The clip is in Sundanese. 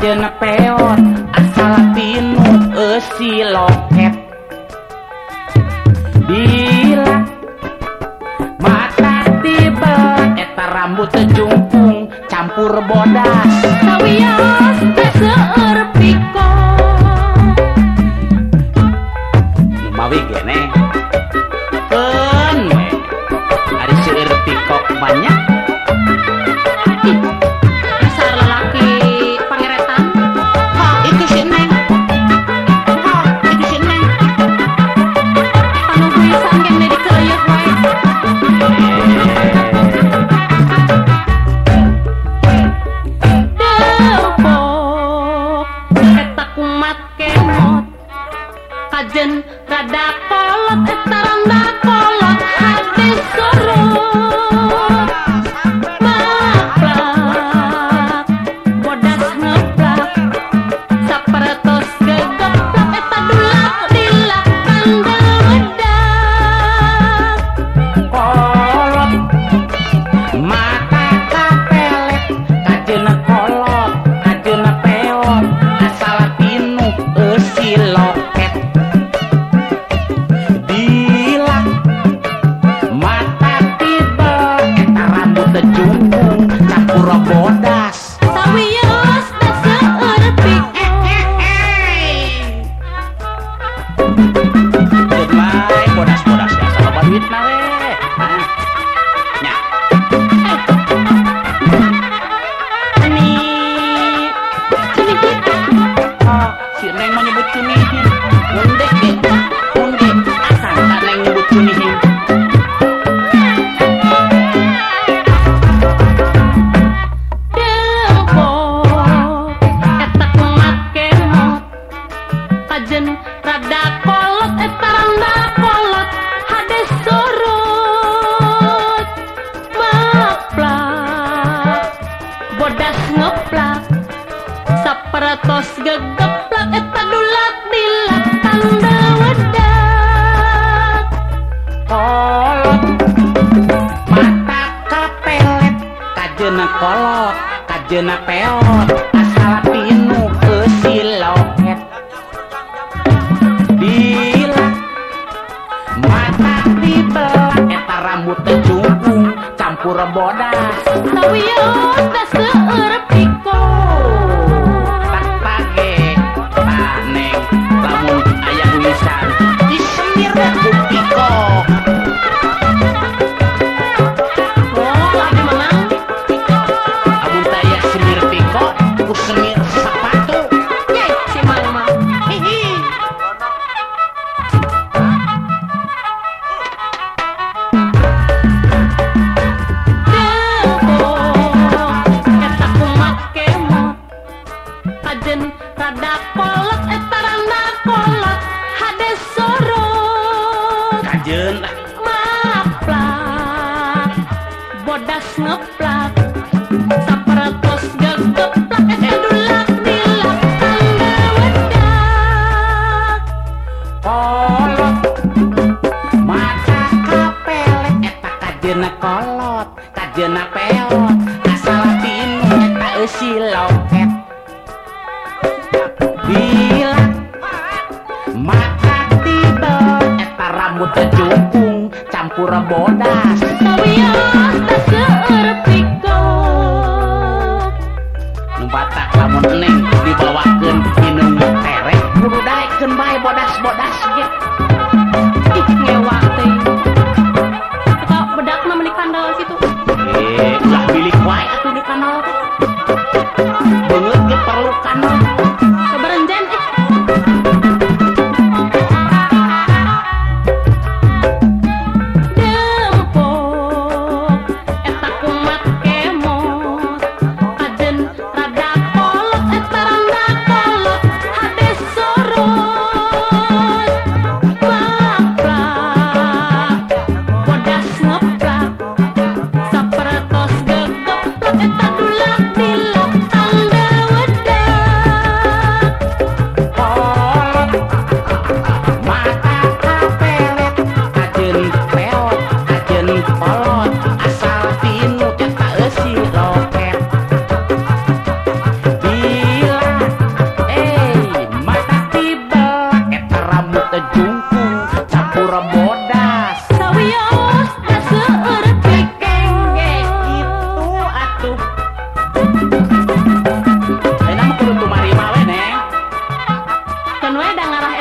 jene peot asal tinu esi loket. Bila mata tiba eta rambut jungkung campur bodas kawios teh You. kolot kajjena peot asal tinu keciloket Dila mata dibelak eta rambut tecungkung campur bodas Tawiyon tas seueur piko. Tak pake paneng lamun aya kulisan disemir dan Maplak Bodas ngeplak. Tanda wedak kolot. Kajena kolot kajena peot. Asal eta eusi loket bila rambut terjukung campur bodas Batak lamun eneng dibawakeun minum terek. Kudu daekeun bae bodas-bodas ge. Ih ngewa teh. Eta bedak mah meuli kandel situ. Eh ulah bilik wae. Atuh di kandal teh. Beungeut ge perlu kandal Sebenarnya udah ngarah